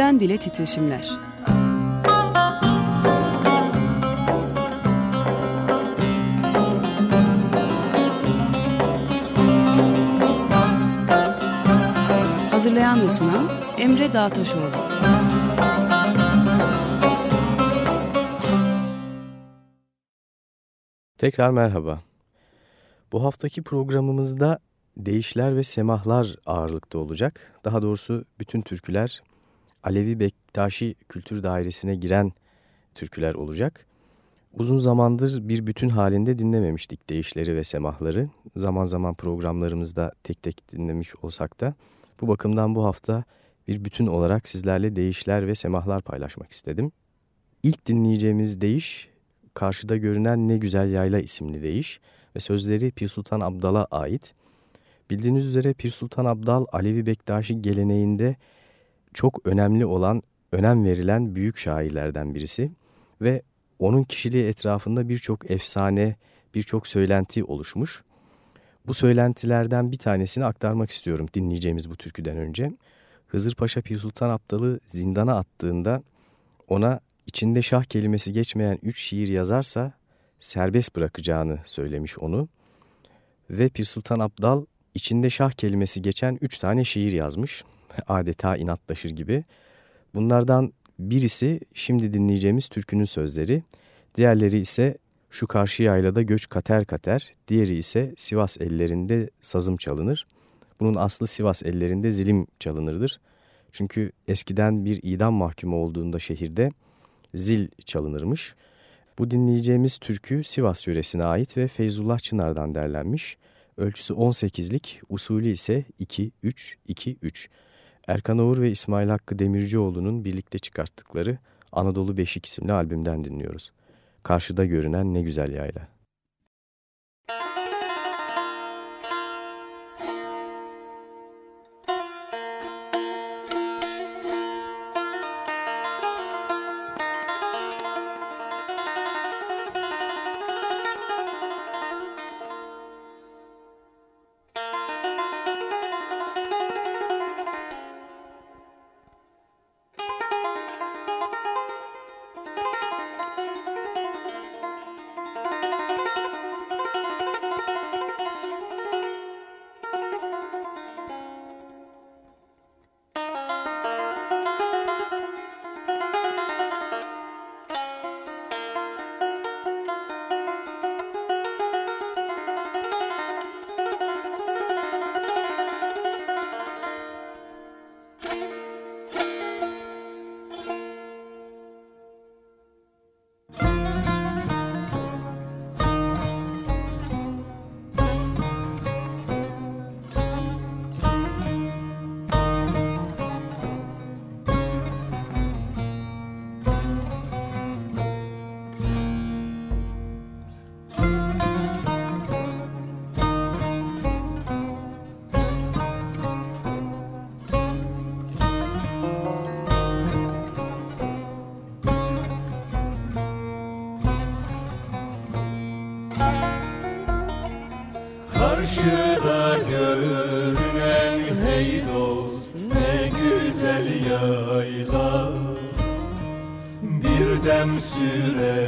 Dilden dile titreşimler. Hazırlayan ve sunan Emre Dağtaşoğlu. Tekrar merhaba. Bu haftaki programımızda değişler ve semahlar ağırlıkta olacak. Daha doğrusu bütün türküler Alevi Bektaşi Kültür Dairesi'ne giren türküler olacak. Uzun zamandır bir bütün halinde dinlememiştik değişleri ve semahları. Zaman zaman programlarımızda tek tek dinlemiş olsak da bu bakımdan bu hafta bir bütün olarak sizlerle değişler ve semahlar paylaşmak istedim. İlk dinleyeceğimiz değiş Karşıda Görünen Ne Güzel Yayla isimli değiş ve sözleri Pir Sultan Abdal'a ait. Bildiğiniz üzere Pir Sultan Abdal Alevi Bektaşi geleneğinde çok önemli olan, önem verilen büyük şairlerden birisi ve onun kişiliği etrafında birçok efsane, birçok söylenti oluşmuş. Bu söylentilerden bir tanesini aktarmak istiyorum dinleyeceğimiz bu türküden önce. Hızır Paşa Pir Sultan Abdal'ı zindana attığında ona içinde şah kelimesi geçmeyen üç şiir yazarsa serbest bırakacağını söylemiş onu. Ve Pir Sultan Abdal içinde şah kelimesi geçen üç tane şiir yazmış. Adeta inatlaşır gibi. Bunlardan birisi şimdi dinleyeceğimiz türkünün sözleri. Diğerleri ise şu karşı yaylada göç kater kater. Diğeri ise Sivas ellerinde sazım çalınır. Bunun aslı Sivas ellerinde zilim çalınırdır. Çünkü eskiden bir idam mahkumu olduğunda şehirde zil çalınırmış. Bu dinleyeceğimiz türkü Sivas yöresine ait ve Feyzullah Çınar'dan derlenmiş. Ölçüsü 18'lik, usulü ise 2-3-2-3. Erkan Oğur ve İsmail Hakkı Demircioğlu'nun birlikte çıkarttıkları Anadolu Beşik isimli albümden dinliyoruz. Karşıda görünen ne güzel yayla. Karşıda görünen hey dost ne güzel yayla Bir dem süremedim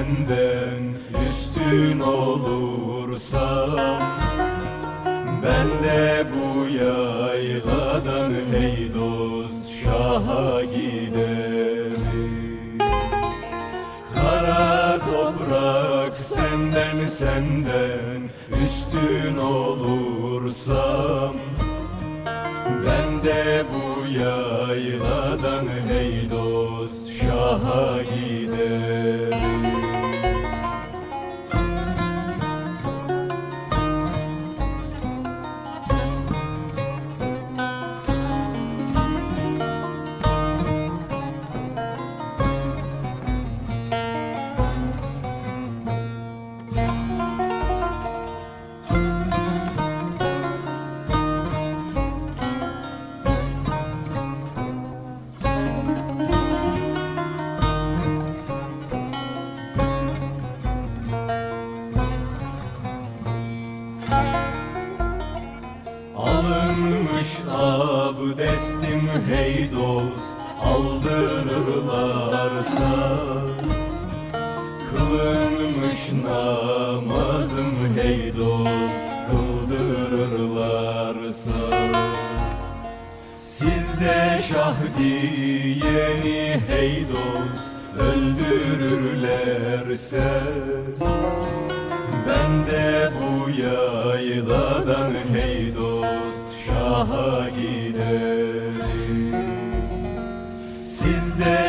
senden üstün olursam Ben de bu yayladan hey dost şaha giderim. Kara toprak senden senden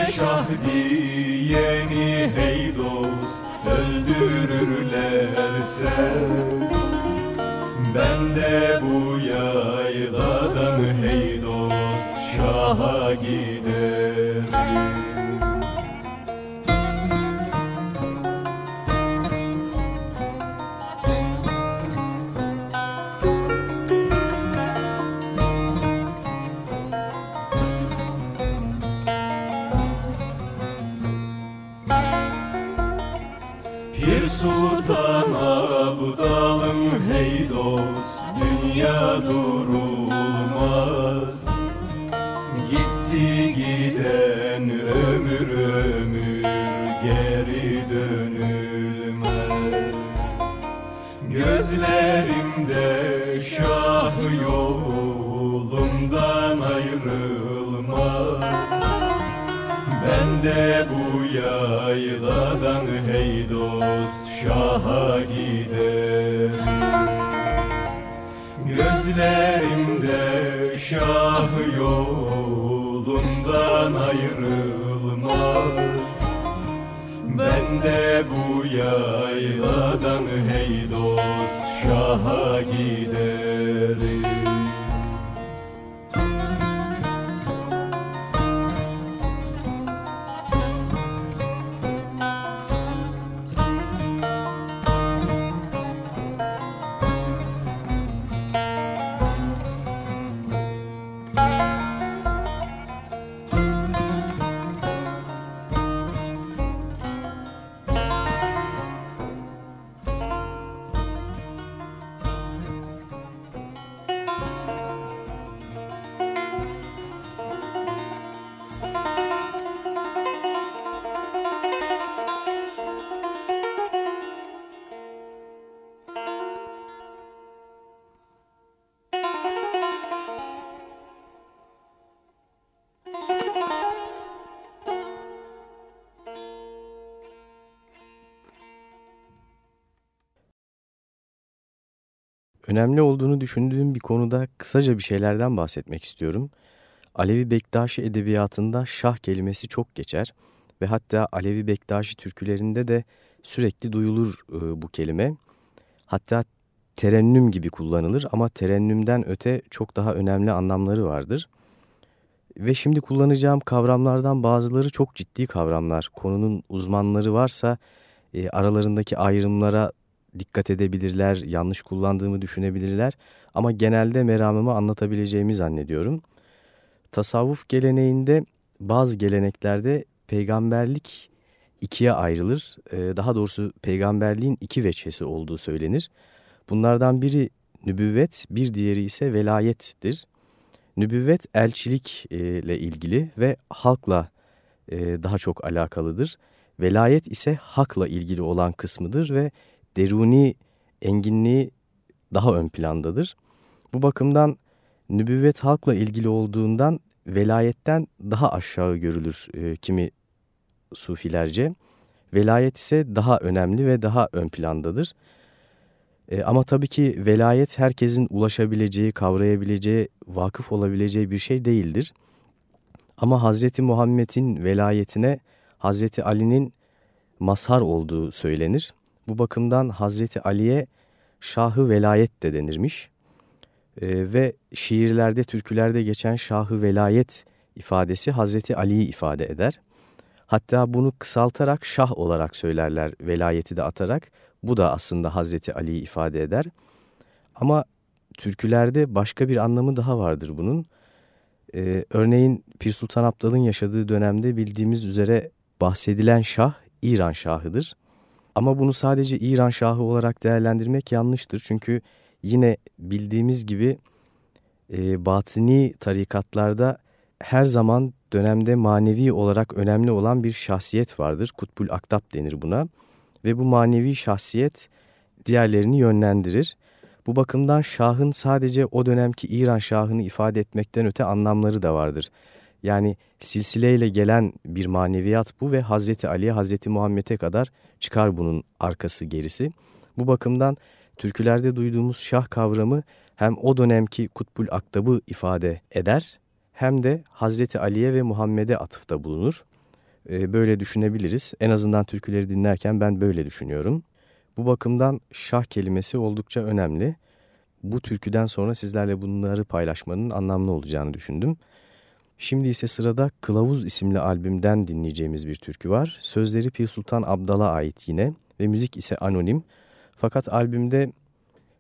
şah diyeni hey dost öldürürlerse. Ben de bu yayladan hey dost şaha giderim de bu yayladan hey dost şaha giderim Gözlerimde şah yolundan ayrılmaz. Ben de bu yayladan hey dost şaha Önemli olduğunu düşündüğüm bir konuda kısaca bir şeylerden bahsetmek istiyorum. Alevi Bektaşi edebiyatında şah kelimesi çok geçer ve hatta Alevi Bektaşi türkülerinde de sürekli duyulur e, bu kelime. Hatta terennüm gibi kullanılır ama terennümden öte çok daha önemli anlamları vardır. Ve şimdi kullanacağım kavramlardan bazıları çok ciddi kavramlar. Konunun uzmanları varsa e, aralarındaki ayrımlara dikkat edebilirler, yanlış kullandığımı düşünebilirler ama genelde meramımı anlatabileceğimi zannediyorum. Tasavvuf geleneğinde bazı geleneklerde peygamberlik ikiye ayrılır. Daha doğrusu peygamberliğin iki veçhesi olduğu söylenir. Bunlardan biri nübüvvet, bir diğeri ise velayettir. Nübüvvet elçilik ile ilgili ve halkla daha çok alakalıdır. Velayet ise hakla ilgili olan kısmıdır ve deruni enginliği daha ön plandadır. Bu bakımdan nübüvvet halkla ilgili olduğundan velayetten daha aşağı görülür e, kimi sufilerce. Velayet ise daha önemli ve daha ön plandadır. E, ama tabii ki velayet herkesin ulaşabileceği, kavrayabileceği, vakıf olabileceği bir şey değildir. Ama Hazreti Muhammed'in velayetine Hazreti Ali'nin mazhar olduğu söylenir. Bu bakımdan Hazreti Ali'ye Şahı Velayet de denirmiş. E, ve şiirlerde, türkülerde geçen Şahı Velayet ifadesi Hazreti Ali'yi ifade eder. Hatta bunu kısaltarak şah olarak söylerler velayeti de atarak. Bu da aslında Hazreti Ali'yi ifade eder. Ama türkülerde başka bir anlamı daha vardır bunun. Ee, örneğin Pir Sultan Abdal'ın yaşadığı dönemde bildiğimiz üzere bahsedilen şah İran şahıdır. Ama bunu sadece İran şahı olarak değerlendirmek yanlıştır. Çünkü yine bildiğimiz gibi e, batini tarikatlarda her zaman dönemde manevi olarak önemli olan bir şahsiyet vardır. Kutbul Aktab denir buna. Ve bu manevi şahsiyet diğerlerini yönlendirir. Bu bakımdan şahın sadece o dönemki İran şahını ifade etmekten öte anlamları da vardır. Yani silsileyle gelen bir maneviyat bu ve Hazreti Ali'ye Hazreti Muhammed'e kadar çıkar bunun arkası gerisi. Bu bakımdan türkülerde duyduğumuz şah kavramı hem o dönemki Kutbul Aktab'ı ifade eder hem de Hazreti Ali'ye ve Muhammed'e atıfta bulunur. Ee, böyle düşünebiliriz. En azından türküleri dinlerken ben böyle düşünüyorum. Bu bakımdan şah kelimesi oldukça önemli. Bu türküden sonra sizlerle bunları paylaşmanın anlamlı olacağını düşündüm. Şimdi ise sırada Kılavuz isimli albümden dinleyeceğimiz bir türkü var. Sözleri Pir Sultan Abdal'a ait yine ve müzik ise anonim. Fakat albümde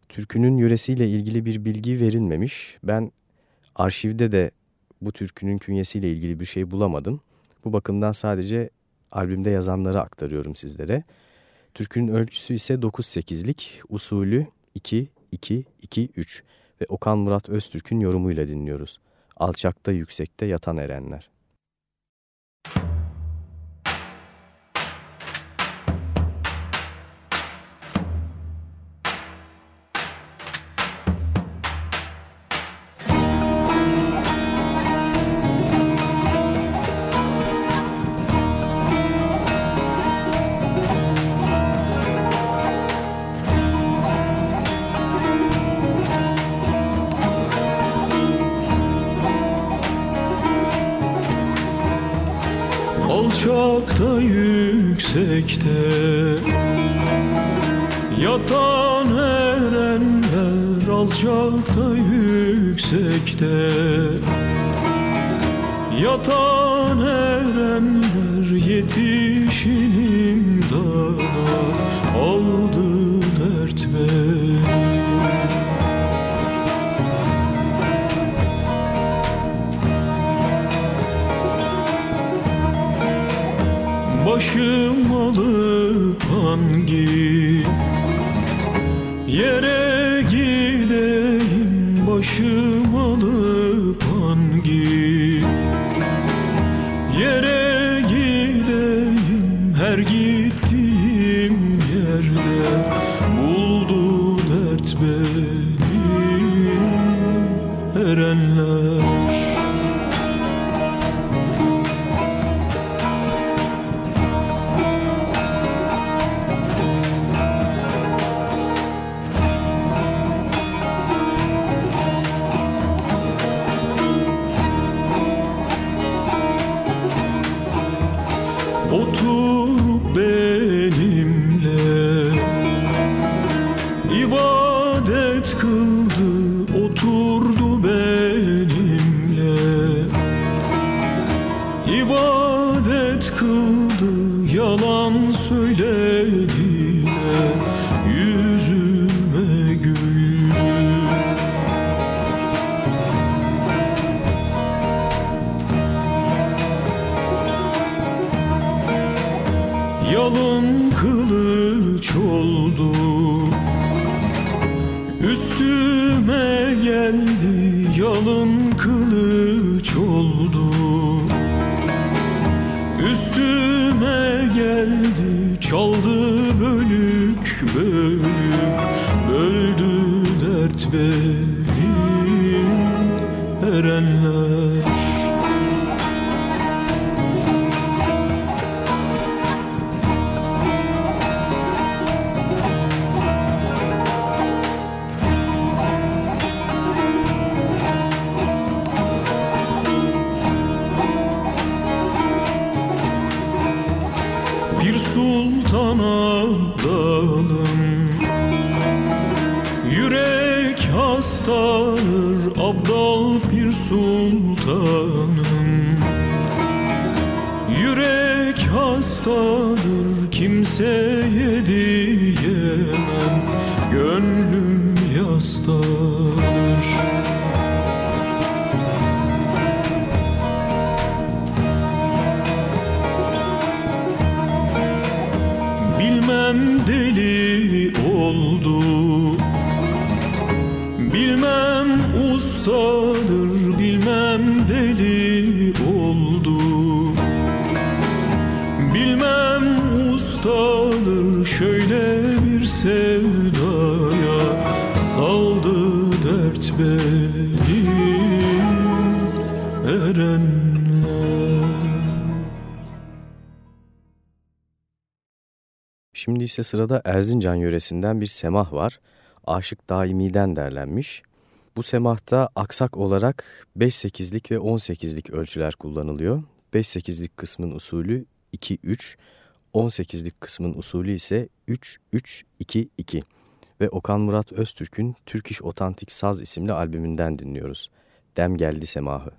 türkünün yöresiyle ilgili bir bilgi verilmemiş. Ben arşivde de bu türkünün künyesiyle ilgili bir şey bulamadım. Bu bakımdan sadece albümde yazanları aktarıyorum sizlere. Türkünün ölçüsü ise 9-8'lik, usulü 2-2-2-3 ve Okan Murat Öztürk'ün yorumuyla dinliyoruz. Alçakta yüksekte yatan erenler. yürek hastadır kimseye diyemem. Gönlüm yastadır. Bilmem deli oldu Bilmem ustadır. Şimdi ise sırada Erzincan yöresinden bir semah var. Aşık Daimi'den derlenmiş. Bu semahta aksak olarak 5-8'lik ve 18'lik ölçüler kullanılıyor. 5-8'lik kısmın usulü 2-3, 18'lik kısmın usulü ise 3-3-2-2 ve Okan Murat Öztürk'ün Türk İş Otantik Saz isimli albümünden dinliyoruz. Dem geldi semahı.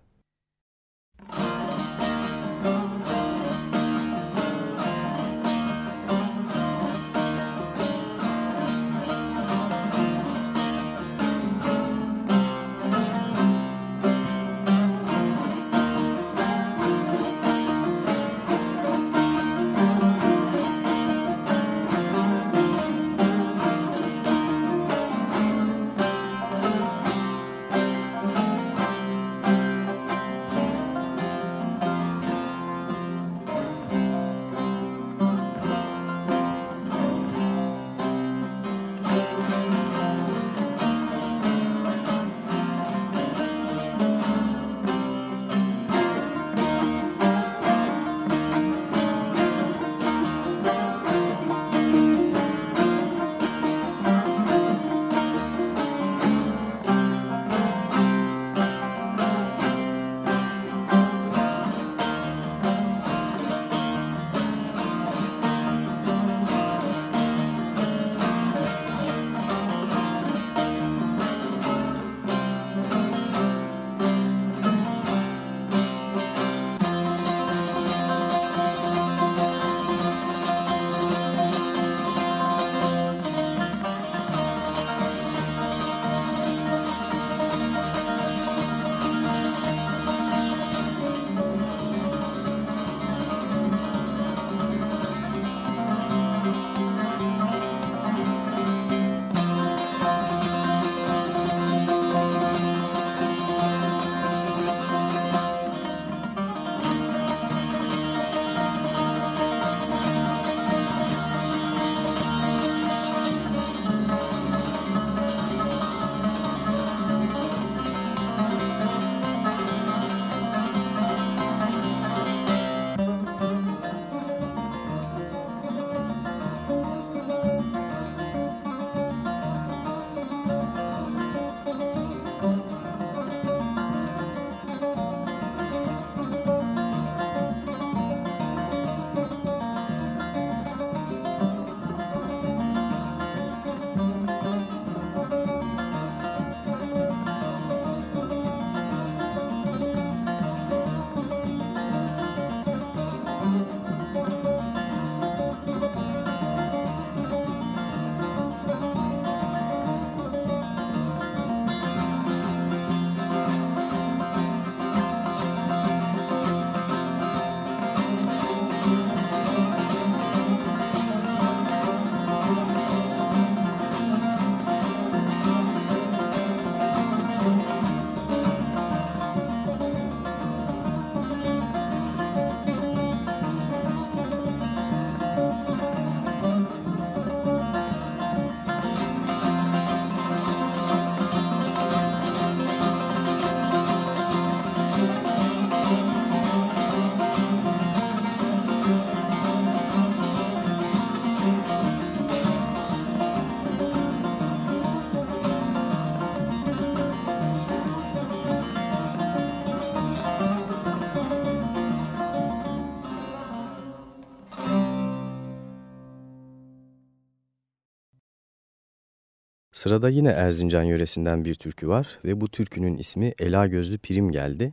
Sırada yine Erzincan yöresinden bir türkü var ve bu türkünün ismi Ela Gözlü Pirim geldi.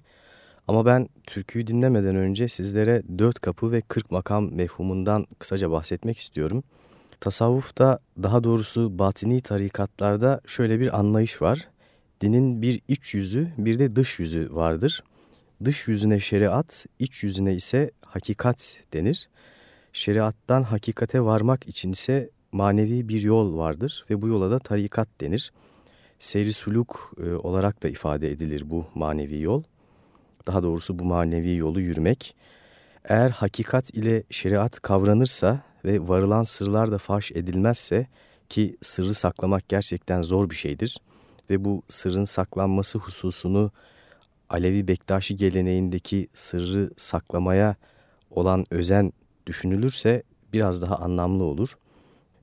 Ama ben türküyü dinlemeden önce sizlere dört kapı ve kırk makam mefhumundan kısaca bahsetmek istiyorum. Tasavvufta daha doğrusu batini tarikatlarda şöyle bir anlayış var. Dinin bir iç yüzü bir de dış yüzü vardır. Dış yüzüne şeriat, iç yüzüne ise hakikat denir. Şeriattan hakikate varmak için ise manevi bir yol vardır ve bu yola da tarikat denir. Seyri suluk e, olarak da ifade edilir bu manevi yol. Daha doğrusu bu manevi yolu yürümek. Eğer hakikat ile şeriat kavranırsa ve varılan sırlar da faş edilmezse ki sırrı saklamak gerçekten zor bir şeydir ve bu sırrın saklanması hususunu Alevi Bektaşi geleneğindeki sırrı saklamaya olan özen düşünülürse biraz daha anlamlı olur.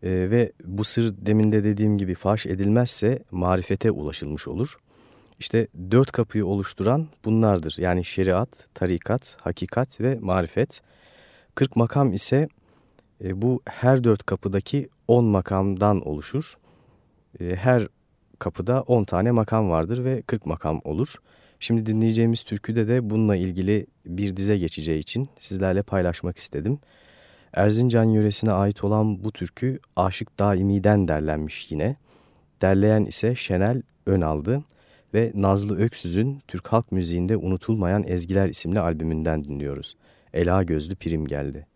E, ve bu sır demin de dediğim gibi faş edilmezse marifete ulaşılmış olur. İşte dört kapıyı oluşturan bunlardır. Yani şeriat, tarikat, hakikat ve marifet. Kırk makam ise e, bu her dört kapıdaki on makamdan oluşur. E, her kapıda on tane makam vardır ve kırk makam olur. Şimdi dinleyeceğimiz türküde de bununla ilgili bir dize geçeceği için sizlerle paylaşmak istedim. Erzincan yöresine ait olan bu türkü Aşık Daimi'den derlenmiş yine. Derleyen ise Şenel Önaldı ve Nazlı Öksüz'ün Türk halk müziğinde unutulmayan ezgiler isimli albümünden dinliyoruz. Ela Gözlü Prim geldi.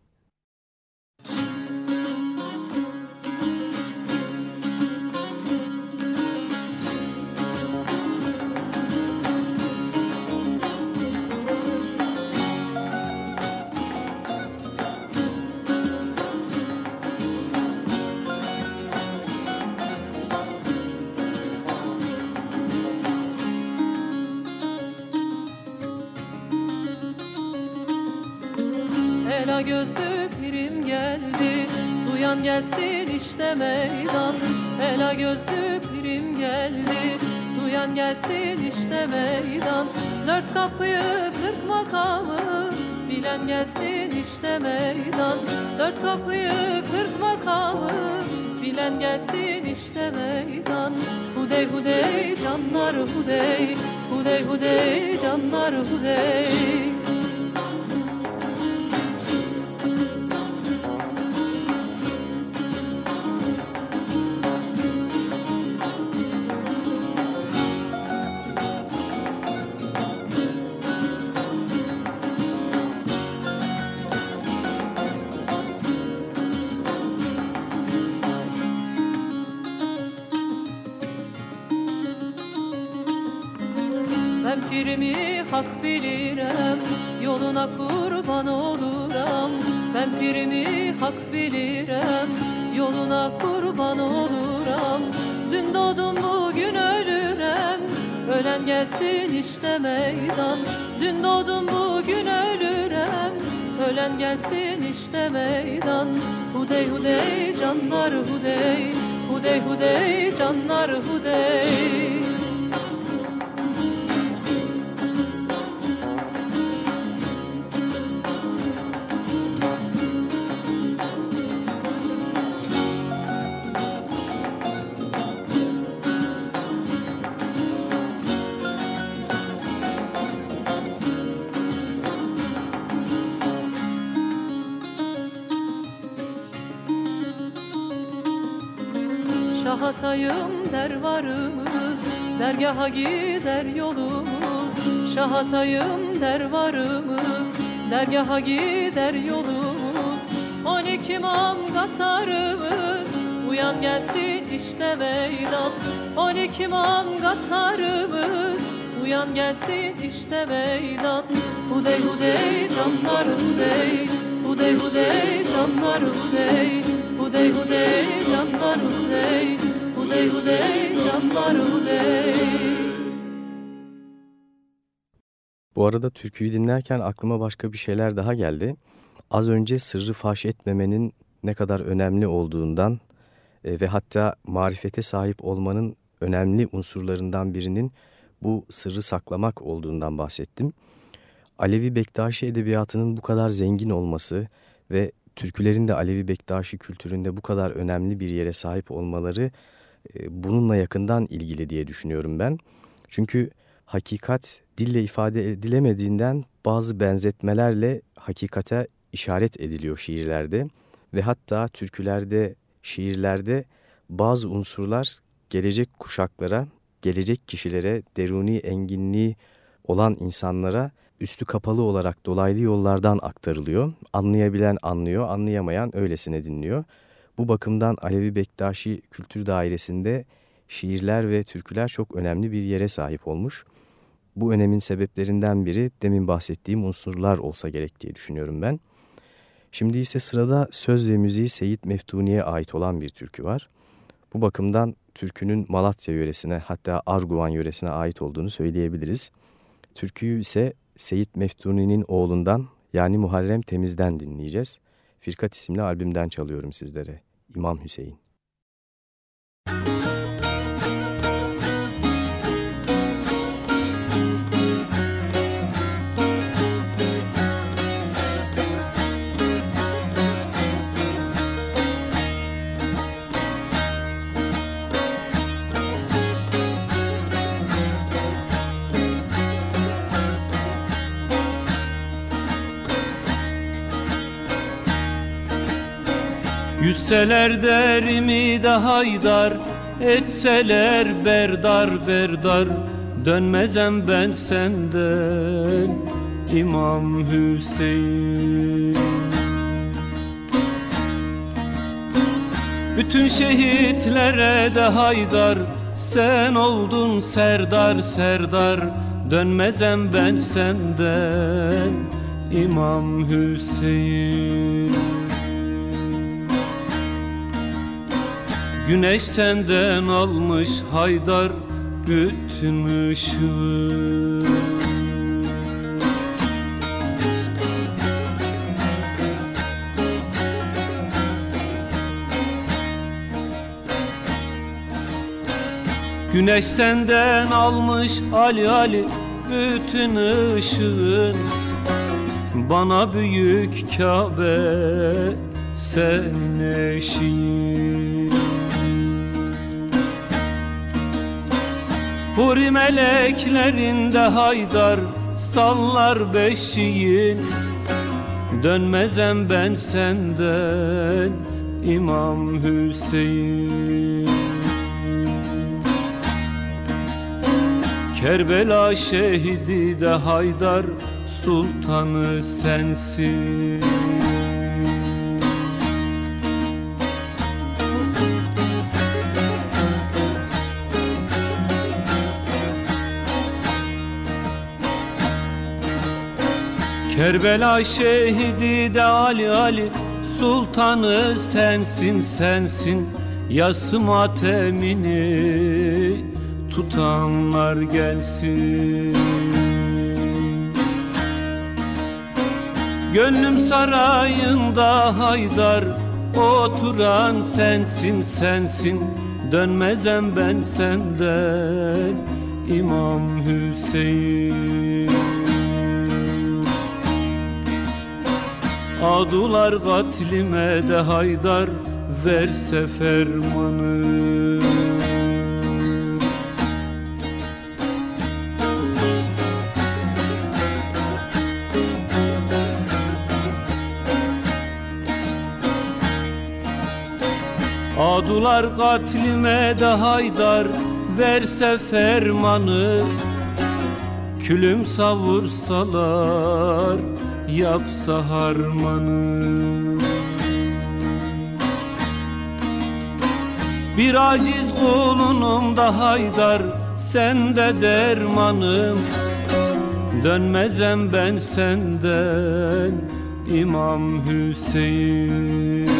İşte meydan Ela gözlü pirim geldi. Duyan gelsin işte meydan Dört kapıyı kırk makamı. Bilen gelsin işte meydan Dört kapıyı kırk makamı. Bilen gelsin işte meydan. Hudey hudey canlar hudey. Hudey hudey canlar hudey Yoluna kurban oluram. Ben pirimi hak bilirim Yoluna kurban oluram. Dün doğdum bugün ölürem. Ölen gelsin işte meydan. Dün doğdum bugün ölürem. Ölen gelsin işte meydan. Hudey hudey canlar hudey. Hudey hudey canlar hudey varımız Dergaha gider yolumuz Şahatayım der varımız Dergaha gider yolumuz. On iki mam katarımız Uyan gelsin işte meydan. On iki mam katarımız Uyan gelsin işte meydan. Hudey hudey canlar hudey Hudey hudey canlar hudey Hudey hudey canlar hudey Hudey hudey canlar hudey Bu arada türküyü dinlerken aklıma başka bir şeyler daha geldi. Az önce sırrı faş etmemenin ne kadar önemli olduğundan e, ve hatta marifete sahip olmanın önemli unsurlarından birinin bu sırrı saklamak olduğundan bahsettim. Alevi Bektaşi edebiyatının bu kadar zengin olması ve türkülerin de Alevi Bektaşi kültüründe bu kadar önemli bir yere sahip olmaları bununla yakından ilgili diye düşünüyorum ben. Çünkü hakikat dille ifade edilemediğinden bazı benzetmelerle hakikate işaret ediliyor şiirlerde ve hatta türkülerde, şiirlerde bazı unsurlar gelecek kuşaklara, gelecek kişilere, deruni enginliği olan insanlara üstü kapalı olarak dolaylı yollardan aktarılıyor. Anlayabilen anlıyor, anlayamayan öylesine dinliyor. Bu bakımdan Alevi Bektaşi Kültür Dairesi'nde şiirler ve türküler çok önemli bir yere sahip olmuş. Bu önemin sebeplerinden biri demin bahsettiğim unsurlar olsa gerek diye düşünüyorum ben. Şimdi ise sırada söz ve müziği Seyit Meftuni'ye ait olan bir türkü var. Bu bakımdan türkünün Malatya yöresine hatta Arguvan yöresine ait olduğunu söyleyebiliriz. Türküyü ise Seyit Meftuni'nin oğlundan yani Muharrem Temiz'den dinleyeceğiz. Firkat isimli albümden çalıyorum sizlere. İmam Hüseyin. Yüzseler derimi de haydar Etseler berdar berdar. Dönmezem ben senden İmam Hüseyin. Bütün şehitlere de haydar Sen oldun serdar serdar. Dönmezem ben senden İmam Hüseyin Güneş senden almış haydar bütün ışığı. Güneş senden almış Ali Ali bütün ışığın Bana büyük Kabe senin eşiğin Huri meleklerinde haydar sallar beşiğin. Dönmezem ben senden İmam Hüseyin. Kerbela şehidi de haydar sultanı sensin Kerbela şehidi de Ali Ali Sultanı sensin sensin. Yası matemini tutanlar gelsin. Gönlüm sarayında haydar Oturan sensin sensin. Dönmezem ben senden İmam Hüseyin Adular katlime de haydar verse fermanı. Adular katlime de haydar verse fermanı. Külüm savursalar yapsa harmanı. Bir aciz kulunum da haydar sen de dermanım. Dönmezem ben senden İmam Hüseyin.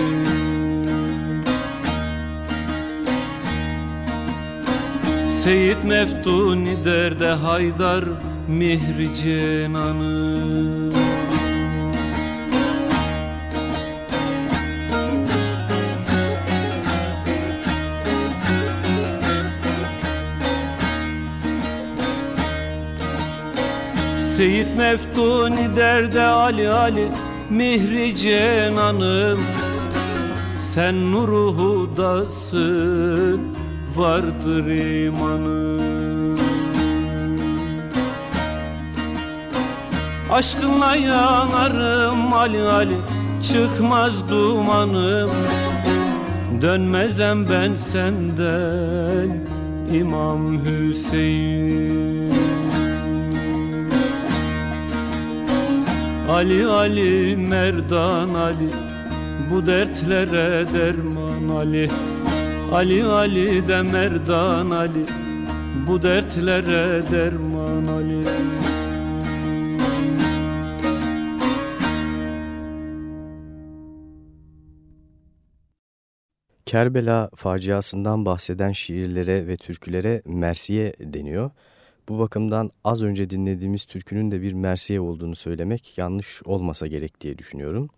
Seyit Meftuni derde haydar mihri cenanı Seyit Meftuni derde Ali Ali Mihri cenanım Sen nuru hudasın vardır imanım Aşkınla yanarım Ali Ali çıkmaz dumanım. Dönmezem ben senden İmam Hüseyin Ali Ali Merdan Ali Bu dertlere derman Ali Ali Ali de Merdan Ali Bu dertlere derman Ali Kerbela faciasından bahseden şiirlere ve türkülere Mersiye deniyor. Bu bakımdan az önce dinlediğimiz türkünün de bir Mersiye olduğunu söylemek yanlış olmasa gerek diye düşünüyorum.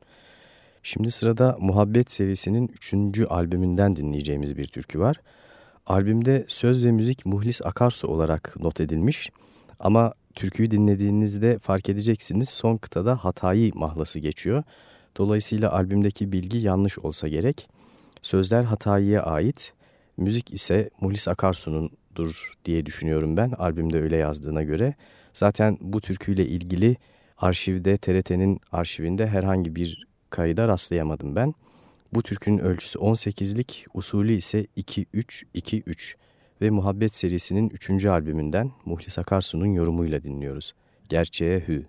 Şimdi sırada Muhabbet serisinin 3. albümünden dinleyeceğimiz bir türkü var. Albümde söz ve müzik Muhlis Akarsu olarak not edilmiş ama türküyü dinlediğinizde fark edeceksiniz son kıtada Hatayi mahlası geçiyor. Dolayısıyla albümdeki bilgi yanlış olsa gerek. Sözler Hatayi'ye ait, müzik ise Muhlis Akarsu'nundur diye düşünüyorum ben albümde öyle yazdığına göre. Zaten bu türküyle ilgili arşivde TRT'nin arşivinde herhangi bir kayda rastlayamadım ben. Bu türkünün ölçüsü 18'lik, usulü ise 2-3-2-3 ve Muhabbet serisinin 3. albümünden Muhlis Akarsu'nun yorumuyla dinliyoruz. Gerçeğe Hü.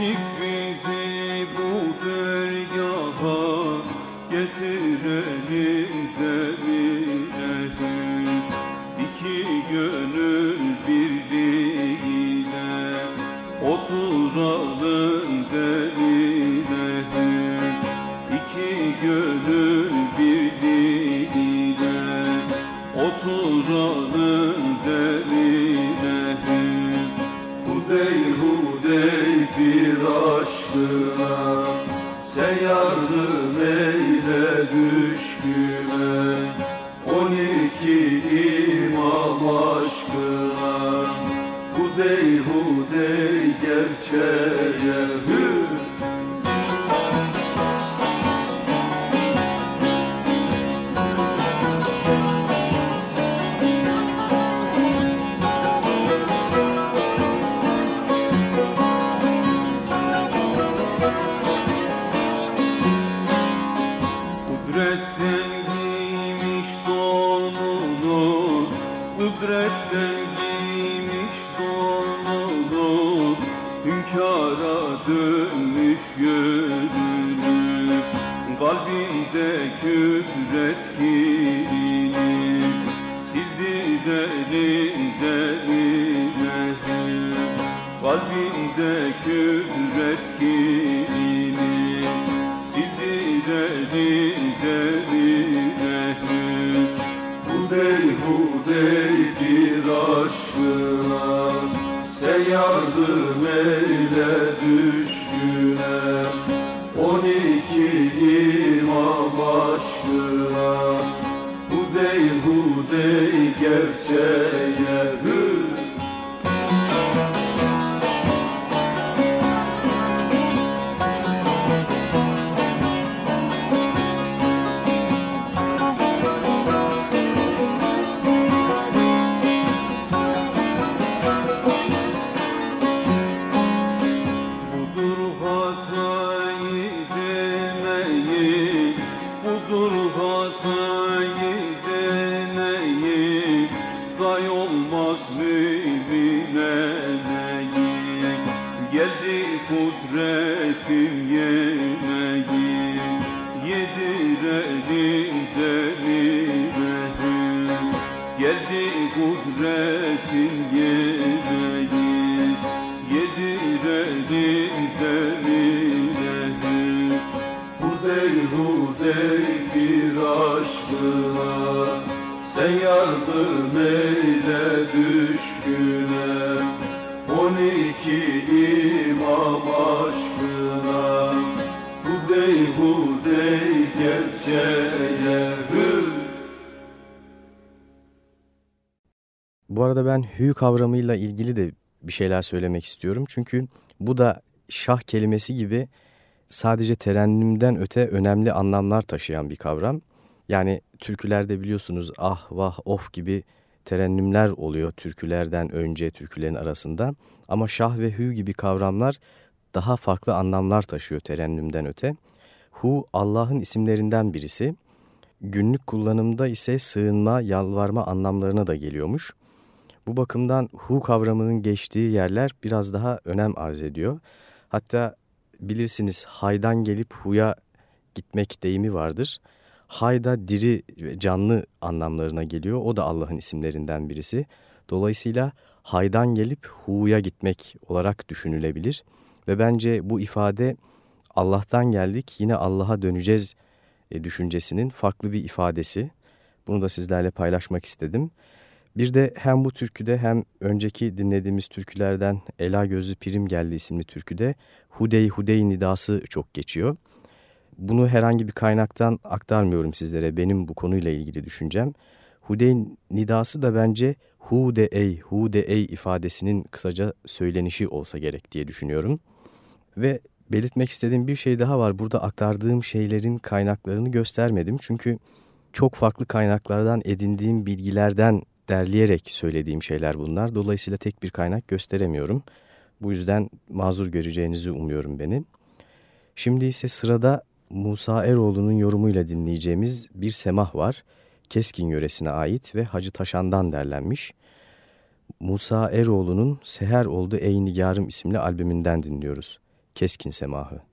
ki Kudretten giymiş donunu Hünkara dönmüş gönlünü Kalbinde kudret kirini Sildi derinden ileri. Kalbinde kudret kirini imam aşkına Hudey hudey gerçeğe Bu arada ben hü kavramıyla ilgili de bir şeyler söylemek istiyorum. Çünkü bu da şah kelimesi gibi sadece terennümden öte önemli anlamlar taşıyan bir kavram. Yani türkülerde biliyorsunuz ah vah of gibi terennümler oluyor türkülerden önce türkülerin arasında. Ama şah ve hü gibi kavramlar daha farklı anlamlar taşıyor terennümden öte. Hu Allah'ın isimlerinden birisi. Günlük kullanımda ise sığınma, yalvarma anlamlarına da geliyormuş. Bu bakımdan hu kavramının geçtiği yerler biraz daha önem arz ediyor. Hatta bilirsiniz haydan gelip huya gitmek deyimi vardır. Hayda diri ve canlı anlamlarına geliyor. O da Allah'ın isimlerinden birisi. Dolayısıyla haydan gelip hu'ya gitmek olarak düşünülebilir. Ve bence bu ifade Allah'tan geldik yine Allah'a döneceğiz e, düşüncesinin farklı bir ifadesi. Bunu da sizlerle paylaşmak istedim. Bir de hem bu türküde hem önceki dinlediğimiz türkülerden Ela Gözlü Pirim Geldi isimli türküde Hudey Hudey nidası çok geçiyor. Bunu herhangi bir kaynaktan aktarmıyorum sizlere benim bu konuyla ilgili düşüncem. Hudey nidası da bence Hude ey, Hude ey ifadesinin kısaca söylenişi olsa gerek diye düşünüyorum. Ve belirtmek istediğim bir şey daha var. Burada aktardığım şeylerin kaynaklarını göstermedim. Çünkü çok farklı kaynaklardan edindiğim bilgilerden derleyerek söylediğim şeyler bunlar. Dolayısıyla tek bir kaynak gösteremiyorum. Bu yüzden mazur göreceğinizi umuyorum beni. Şimdi ise sırada Musa Eroğlu'nun yorumuyla dinleyeceğimiz bir semah var. Keskin yöresine ait ve Hacı Taşan'dan derlenmiş. Musa Eroğlu'nun Seher Oldu Ey Nigarım isimli albümünden dinliyoruz. Keskin Semahı.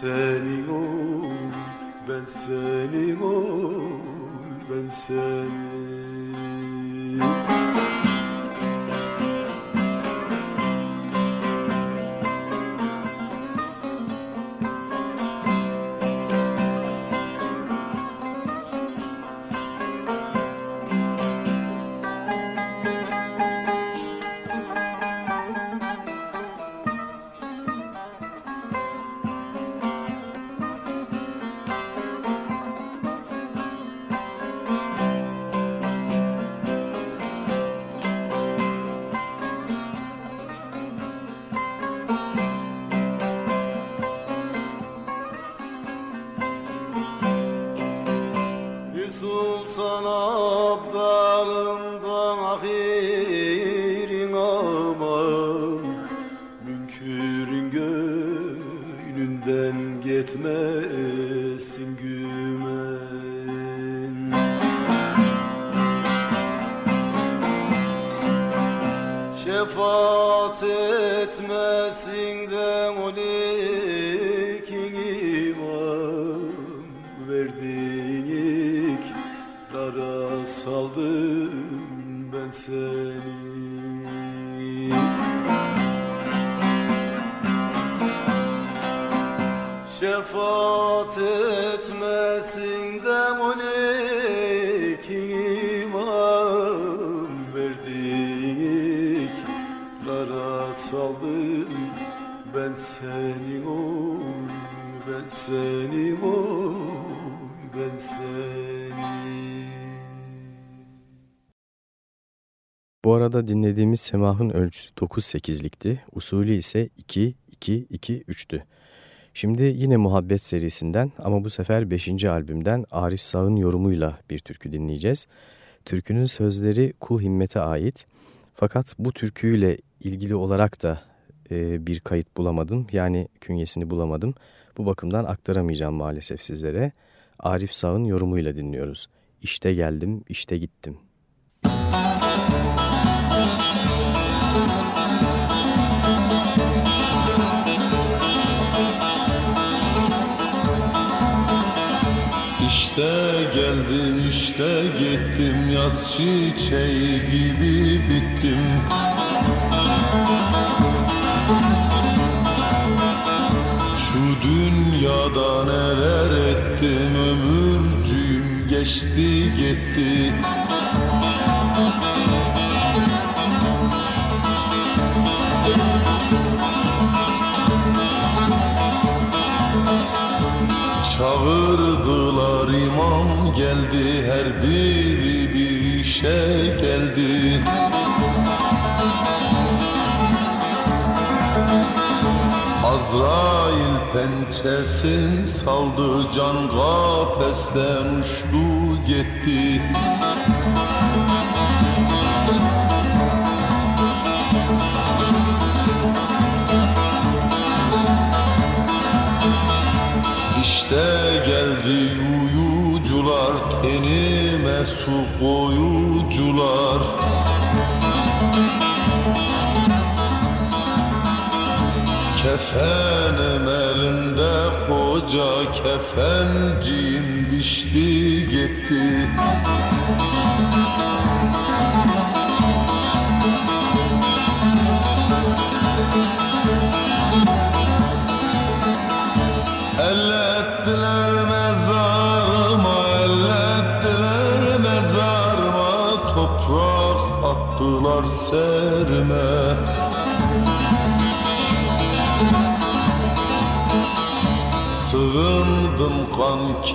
Seni oy ben seni oy ben seni Bu arada dinlediğimiz semahın ölçüsü 9-8'likti. Usulü ise 2-2-2-3'tü. Şimdi yine Muhabbet serisinden ama bu sefer 5. albümden Arif Sağ'ın yorumuyla bir türkü dinleyeceğiz. Türkünün sözleri Kul Himmet'e ait. Fakat bu türküyle ilgili olarak da e, bir kayıt bulamadım. Yani künyesini bulamadım. Bu bakımdan aktaramayacağım maalesef sizlere. Arif Sağ'ın yorumuyla dinliyoruz. İşte geldim, işte gittim. İşte geldim işte gittim yaz çiçeği gibi bittim geçti gitti. Çağırdılar imam geldi her biri bir işe geldi. Azrail pençesin saldı can kafesten uçtu gitti İşte geldi uyucular tenime su koyucular Kefenim elinde koca kefencim düştü gitti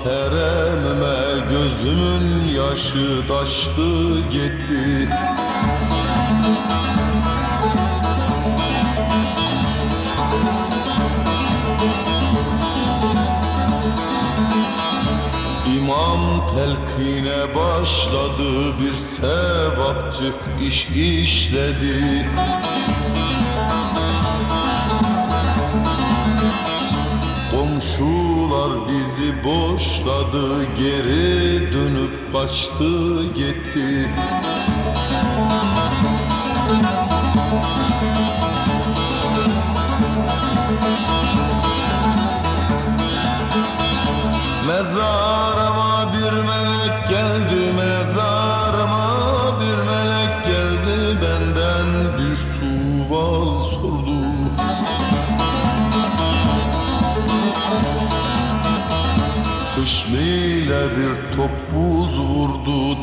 keremime Gözümün yaşı taştı gitti. İmam telkine başladı bir sevapçı iş işledi bizi boşladı geri dönüp kaçtı gitti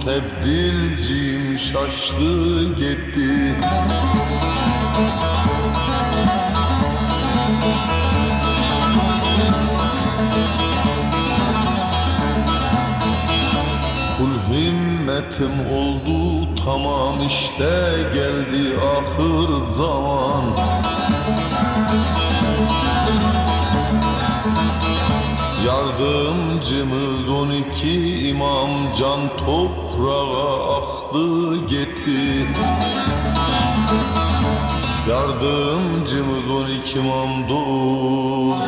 tebdilcim şaştı gitti. Kul himmetim oldu tamam işte geldi ahır zaman Yardımcımız on iki imam can toprağa aktı gitti. Yardımcımız on iki imam dost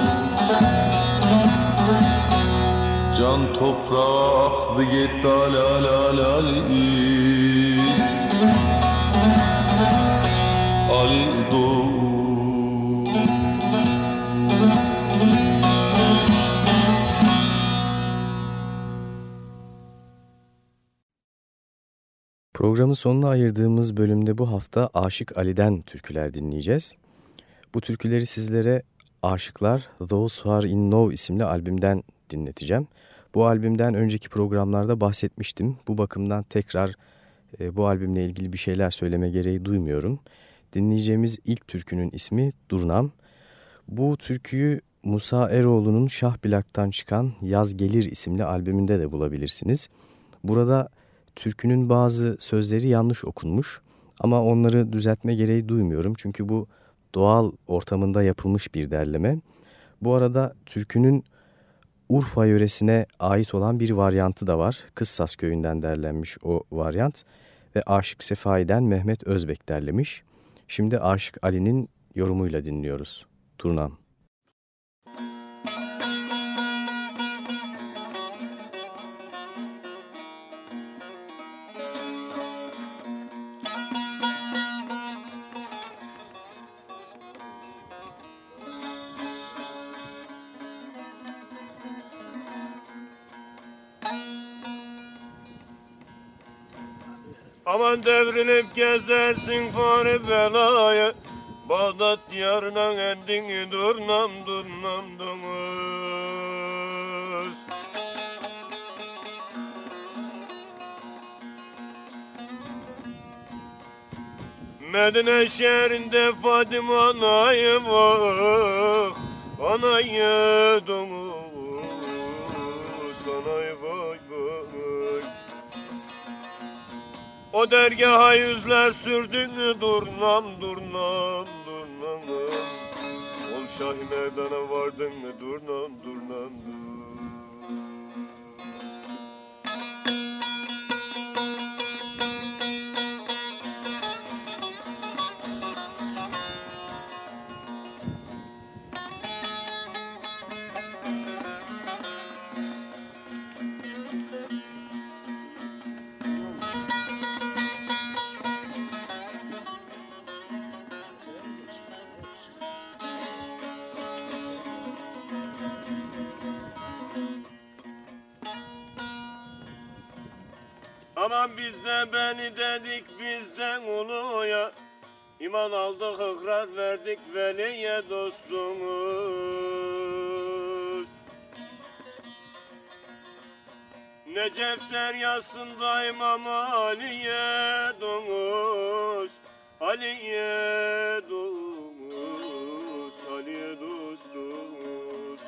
Can toprağa aktı gitti al al al Ali. Ali Programın sonuna ayırdığımız bölümde bu hafta Aşık Ali'den türküler dinleyeceğiz. Bu türküleri sizlere Aşıklar Those Who Are In Know isimli albümden dinleteceğim. Bu albümden önceki programlarda bahsetmiştim. Bu bakımdan tekrar e, bu albümle ilgili bir şeyler söyleme gereği duymuyorum. Dinleyeceğimiz ilk türkünün ismi Durnam. Bu türküyü Musa Eroğlu'nun Şah Bilak'tan çıkan Yaz Gelir isimli albümünde de bulabilirsiniz. Burada türkünün bazı sözleri yanlış okunmuş ama onları düzeltme gereği duymuyorum. Çünkü bu doğal ortamında yapılmış bir derleme. Bu arada türkünün Urfa yöresine ait olan bir varyantı da var. Kıssas köyünden derlenmiş o varyant ve Aşık Sefai'den Mehmet Özbek derlemiş. Şimdi Aşık Ali'nin yorumuyla dinliyoruz. Turnam. Devrilip gezersin fani belayı. Bağdat diyarına endin durnam durnam dunuz Medine şehrinde Fatıma anayı var. Anayı dunuz o dergaha yüzler sürdün durnam durnam durnam Ol Şah Merdan'a vardın durnam durnam durnam İman aldık ikrar verdik veliye dostumuz. Necef deryasında İmam Ali'ye domuz Ali'ye domuz Ali'ye dostumuz.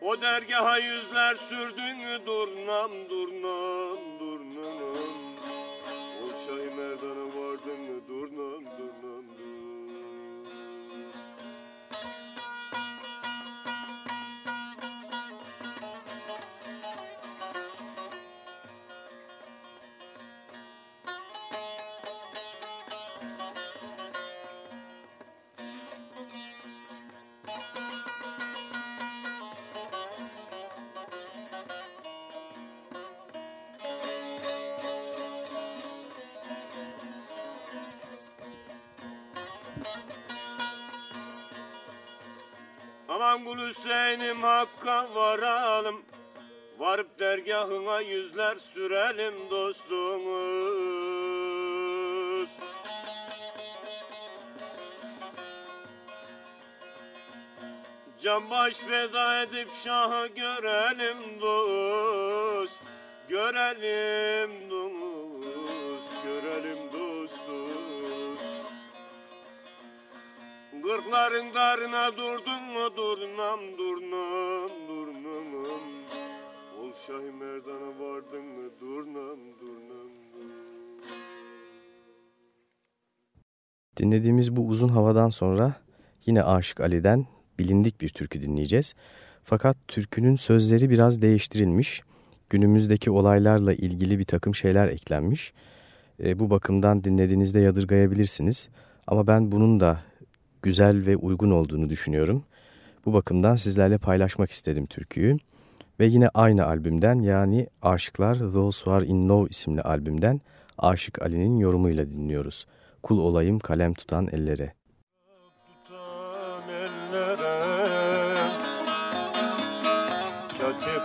O dergaha yüzler sürdün durnam durnam Kul Hüseyin'im Hakk'a varalım. Varıp dergahına yüzler sürelim dostumuz. Can baş feda edip şahı görelim dost. Görelim dost, görelim dost, dost Kırkların darına durdun mu durnam durnam durnam Ol Şahi Merdan'a vardın mı durnam durnam Dinlediğimiz bu uzun havadan sonra yine Aşık Ali'den bilindik bir türkü dinleyeceğiz. Fakat türkünün sözleri biraz değiştirilmiş. Günümüzdeki olaylarla ilgili bir takım şeyler eklenmiş. E, bu bakımdan dinlediğinizde yadırgayabilirsiniz. Ama ben bunun da güzel ve uygun olduğunu düşünüyorum. Bu bakımdan sizlerle paylaşmak istedim türküyü. Ve yine aynı albümden yani Aşıklar Those Who Are In Love isimli albümden Aşık Ali'nin yorumuyla dinliyoruz. Kul olayım kalem tutan ellere.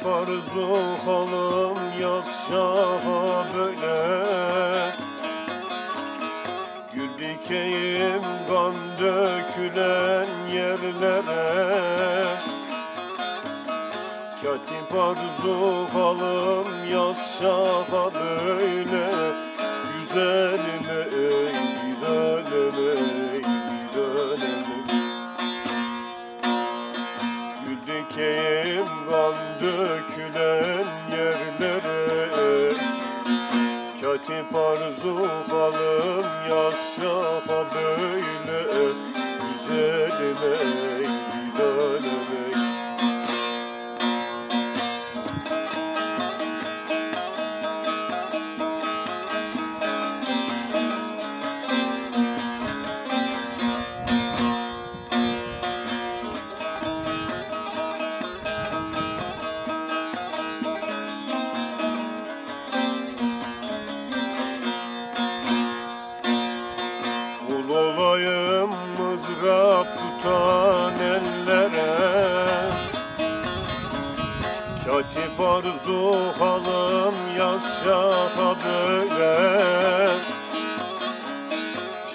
Arzu halım yaz şaha böyle dikeyim kan dökülen yerlere. Katip arzu halım yaz şaha böyle. Güzelime Katip arzu halım yaz böyle güzelime arzu halım yaz böyle.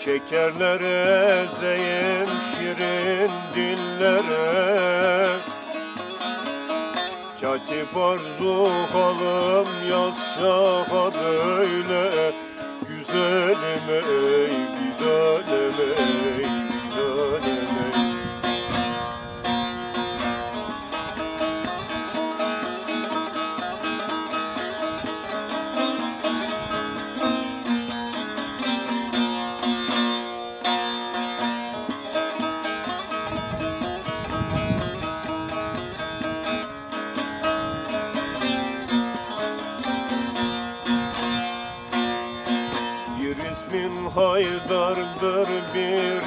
Şekerlere zeyim şirin dillere. Katip arzu halım yaz şaha böyle. Güzelime ey güzelime ey Haydar'dır bir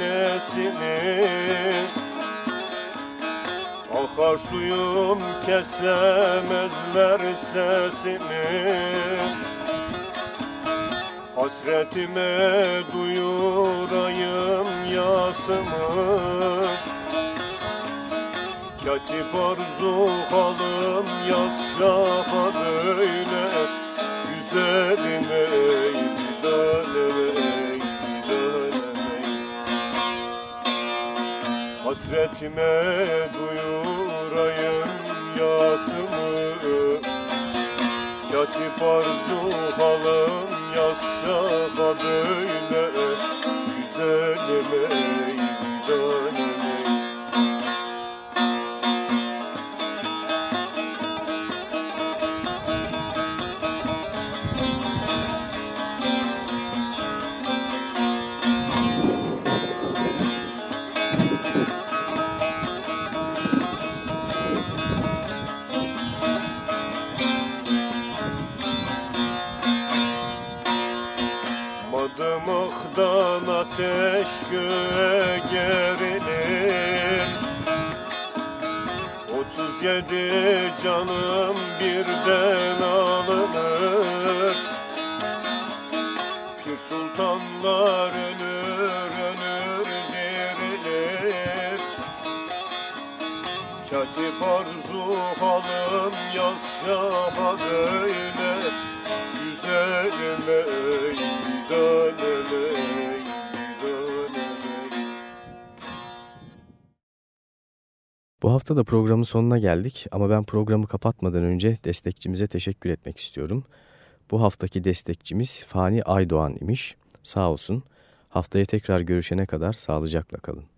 nesini Akar suyum kesemezler sesimi Hasretime duyurayım yasımı. Katip arzu halım yaz şaha böyle Güzelime ey Hasretime duyurayım yasımı. Katip arzu halım yaz şaha böyle Güzelime ey elimden alınır Pir sultanlar ölür ölür dirilir Katip arzu halım yaz şaha hafta da programın sonuna geldik ama ben programı kapatmadan önce destekçimize teşekkür etmek istiyorum. Bu haftaki destekçimiz Fani Aydoğan imiş. Sağ olsun. Haftaya tekrar görüşene kadar sağlıcakla kalın.